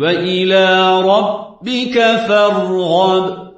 وإلى ربك فارغب.